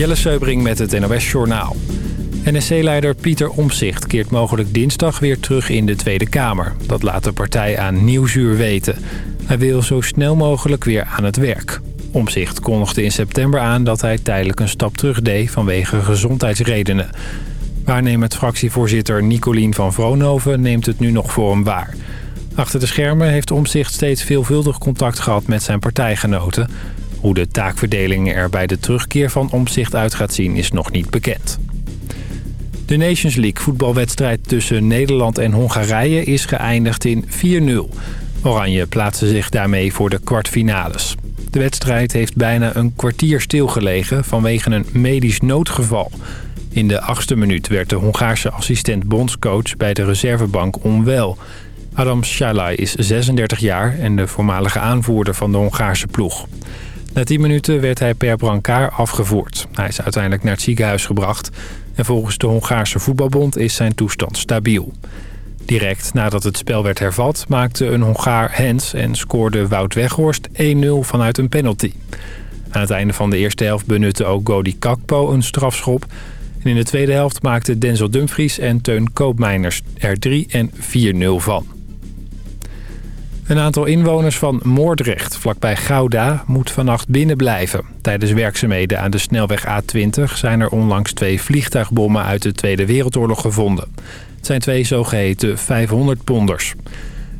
Jelle Seubring met het NOS Journaal. NSC-leider Pieter Omzicht keert mogelijk dinsdag weer terug in de Tweede Kamer. Dat laat de partij aan Nieuwsuur weten. Hij wil zo snel mogelijk weer aan het werk. Omzicht kondigde in september aan dat hij tijdelijk een stap terug deed vanwege gezondheidsredenen. Waarnemend fractievoorzitter Nicolien van Vroonhoven neemt het nu nog voor hem waar. Achter de schermen heeft Omzicht steeds veelvuldig contact gehad met zijn partijgenoten. Hoe de taakverdeling er bij de terugkeer van Omzicht uit gaat zien is nog niet bekend. De Nations League voetbalwedstrijd tussen Nederland en Hongarije is geëindigd in 4-0. Oranje plaatste zich daarmee voor de kwartfinales. De wedstrijd heeft bijna een kwartier stilgelegen vanwege een medisch noodgeval. In de achtste minuut werd de Hongaarse assistent bondscoach bij de reservebank onwel. Adam Shalai is 36 jaar en de voormalige aanvoerder van de Hongaarse ploeg. Na 10 minuten werd hij per brancard afgevoerd. Hij is uiteindelijk naar het ziekenhuis gebracht... en volgens de Hongaarse voetbalbond is zijn toestand stabiel. Direct nadat het spel werd hervat maakte een Hongaar Hens... en scoorde Wout Weghorst 1-0 vanuit een penalty. Aan het einde van de eerste helft benutte ook Godi Kakpo een strafschop... En in de tweede helft maakten Denzel Dumfries en Teun Koopmeiners er 3 en 4-0 van. Een aantal inwoners van Moordrecht, vlakbij Gouda, moet vannacht binnen blijven. Tijdens werkzaamheden aan de snelweg A20 zijn er onlangs twee vliegtuigbommen uit de Tweede Wereldoorlog gevonden. Het zijn twee zogeheten 500-ponders.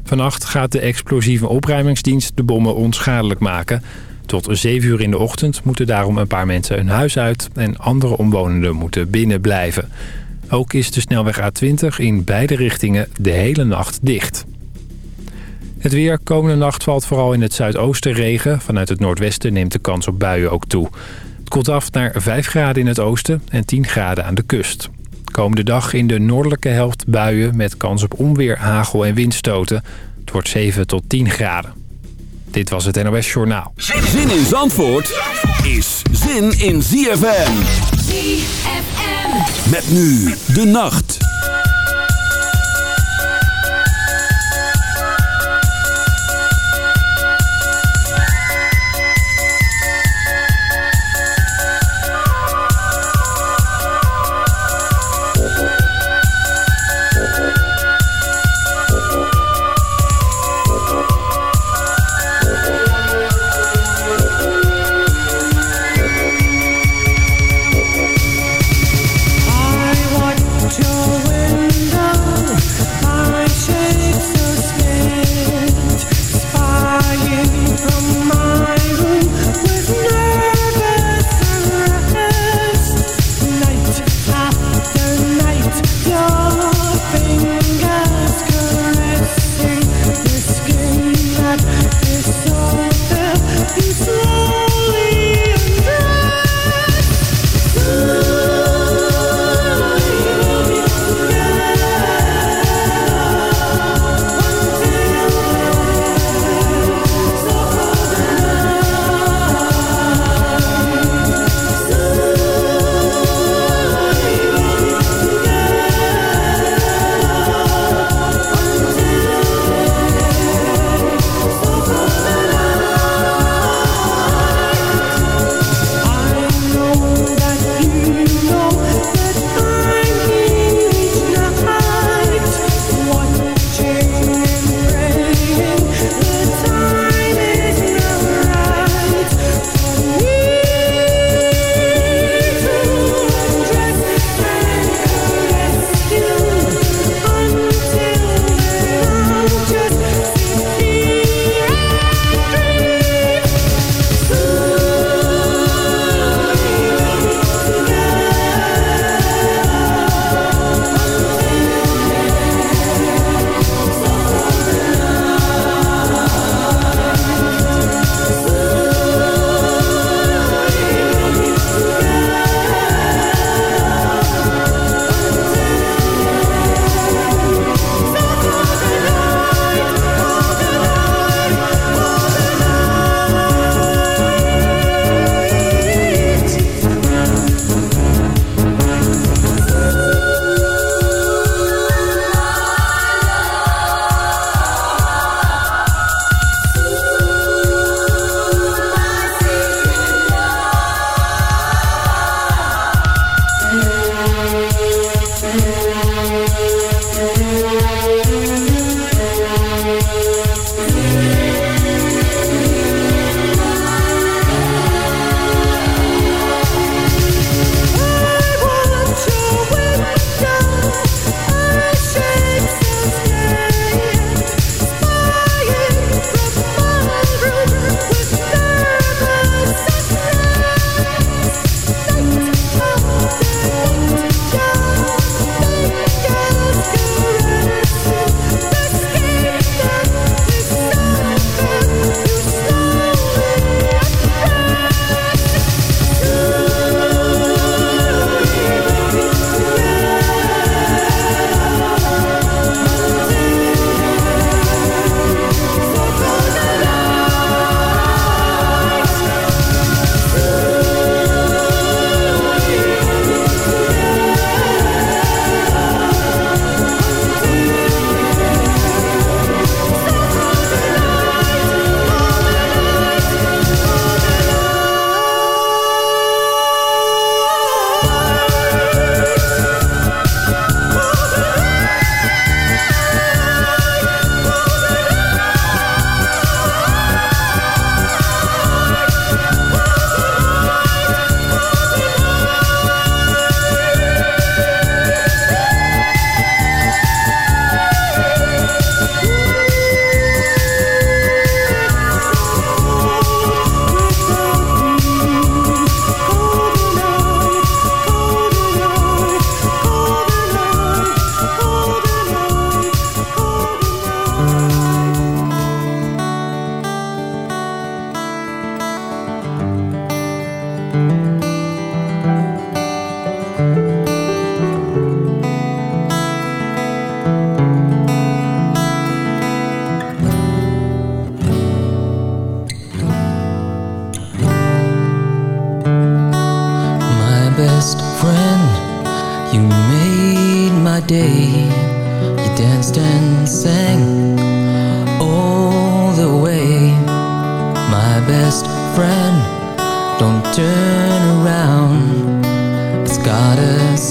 Vannacht gaat de explosieve opruimingsdienst de bommen onschadelijk maken. Tot 7 uur in de ochtend moeten daarom een paar mensen hun huis uit... en andere omwonenden moeten binnen blijven. Ook is de snelweg A20 in beide richtingen de hele nacht dicht. Het weer komende nacht valt vooral in het zuidoosten regen. Vanuit het noordwesten neemt de kans op buien ook toe. Het koelt af naar 5 graden in het oosten en 10 graden aan de kust. Komende dag in de noordelijke helft buien met kans op onweer, hagel en windstoten. Het wordt 7 tot 10 graden. Dit was het NOS Journaal. Zin in Zandvoort is zin in ZFM. ZFM. Met nu de nacht.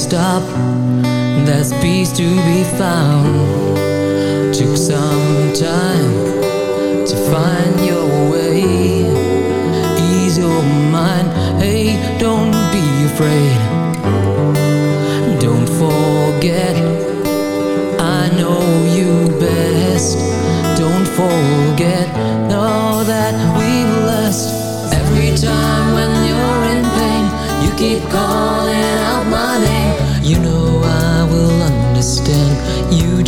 stop. There's peace to be found. Took some time To find your way. Ease your mind. Hey, don't be afraid. Don't forget. I know you best. Don't forget. Know that we've lost Every time when you're in pain You keep calling out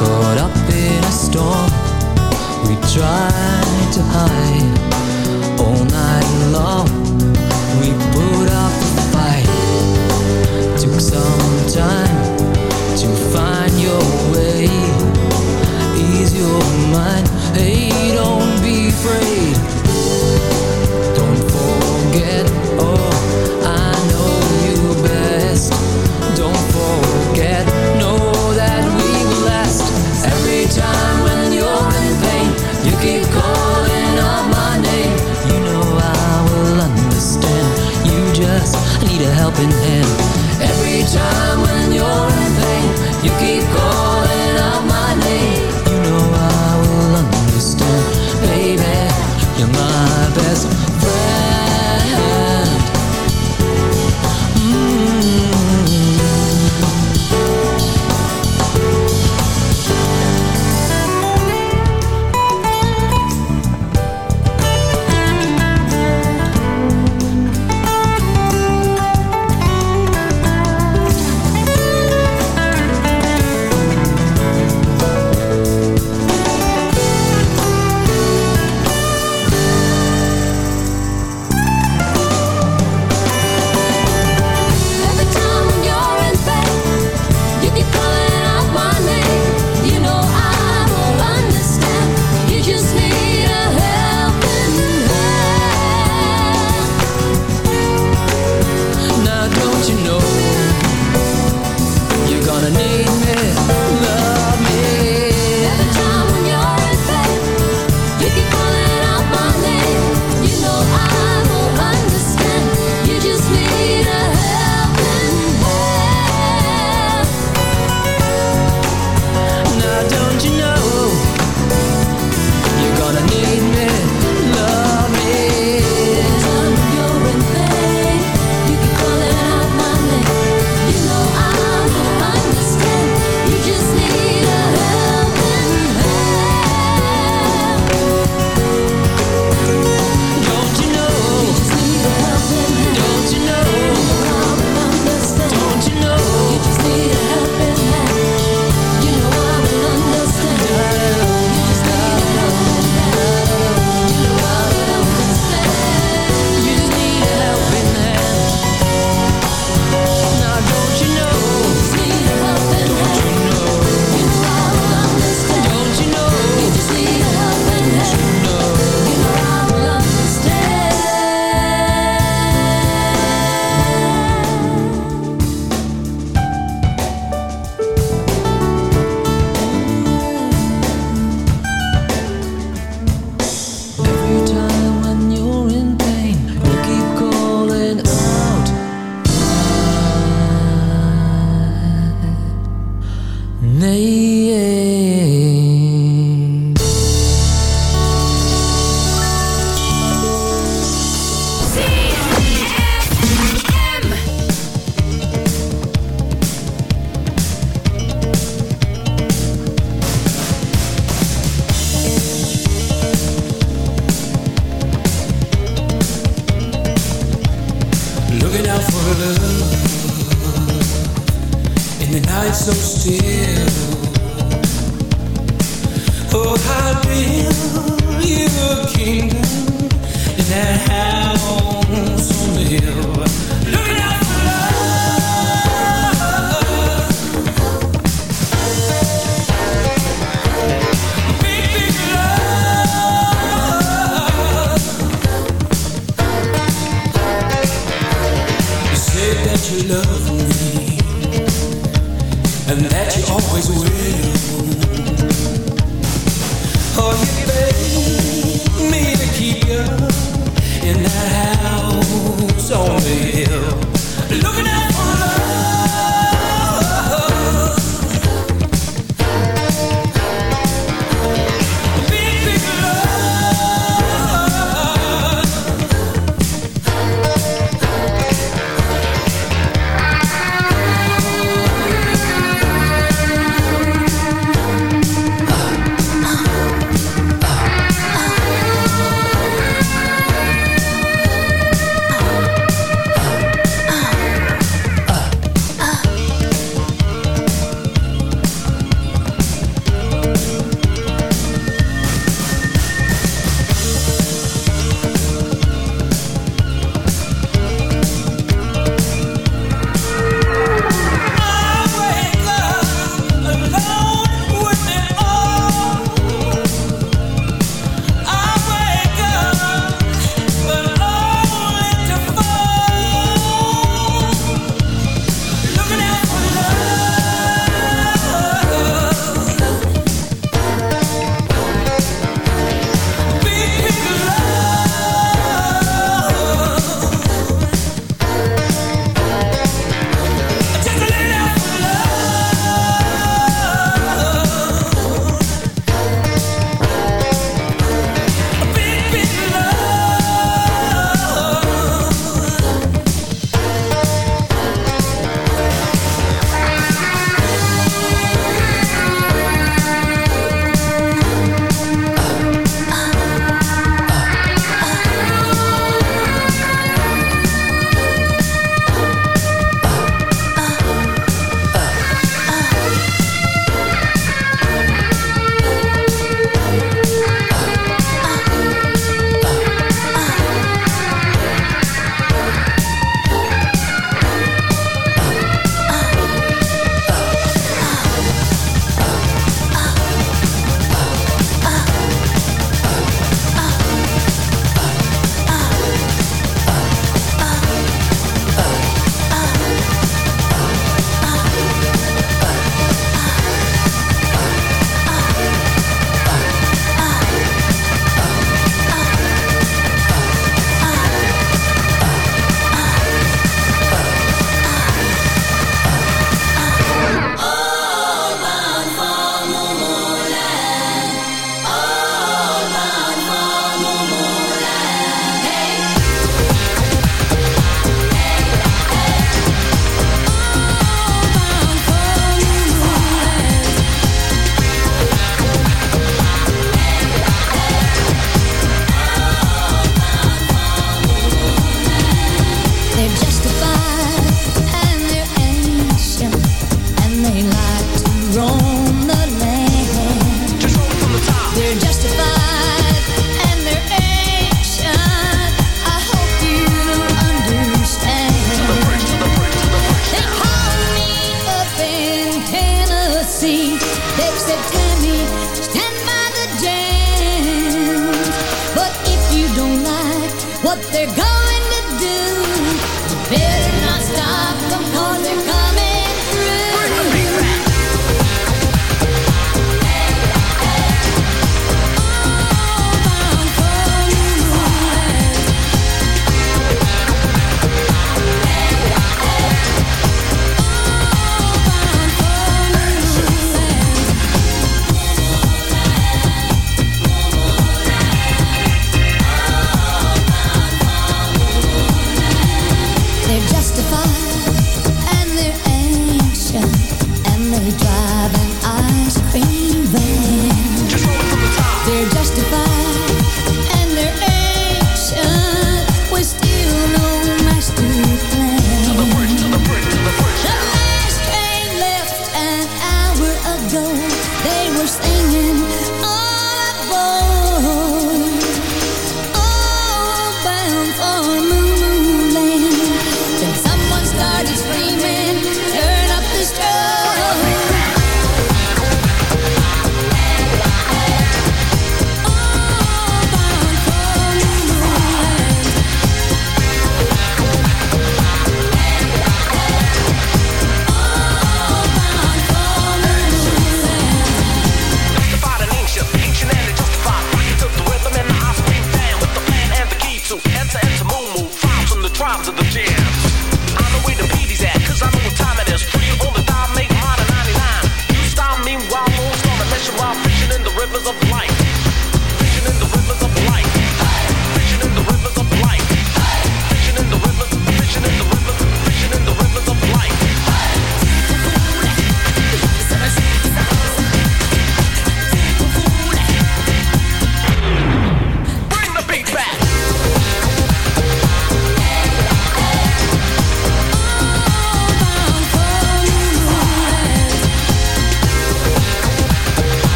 caught up in a storm. We tried to hide all night long. We put up a fight. Took some time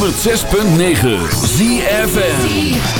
106.9 ZFN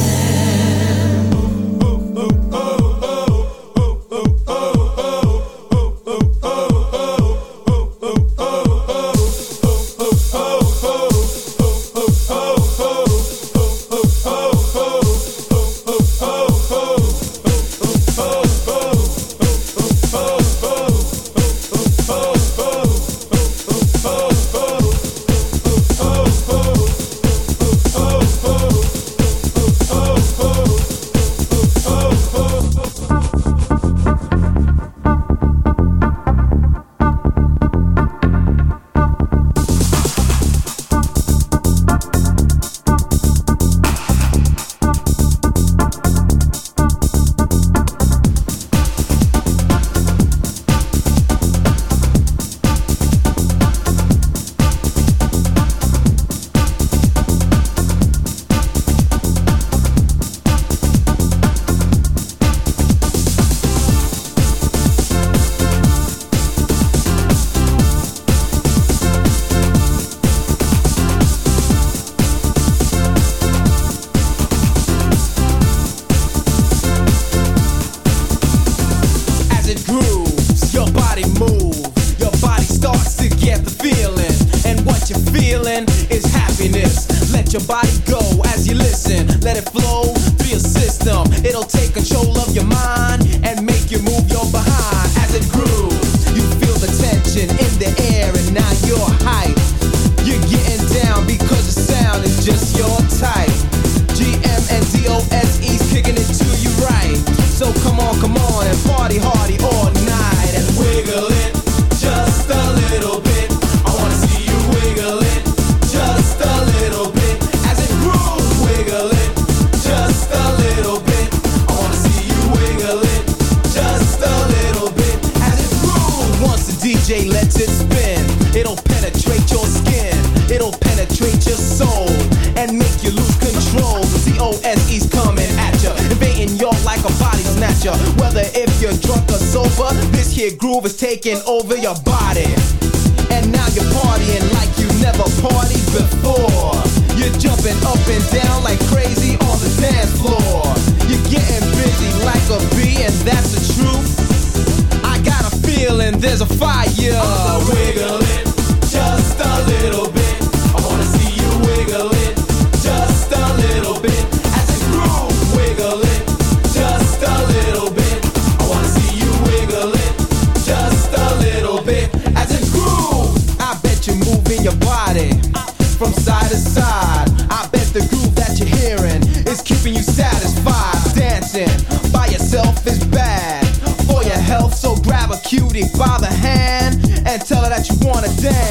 down.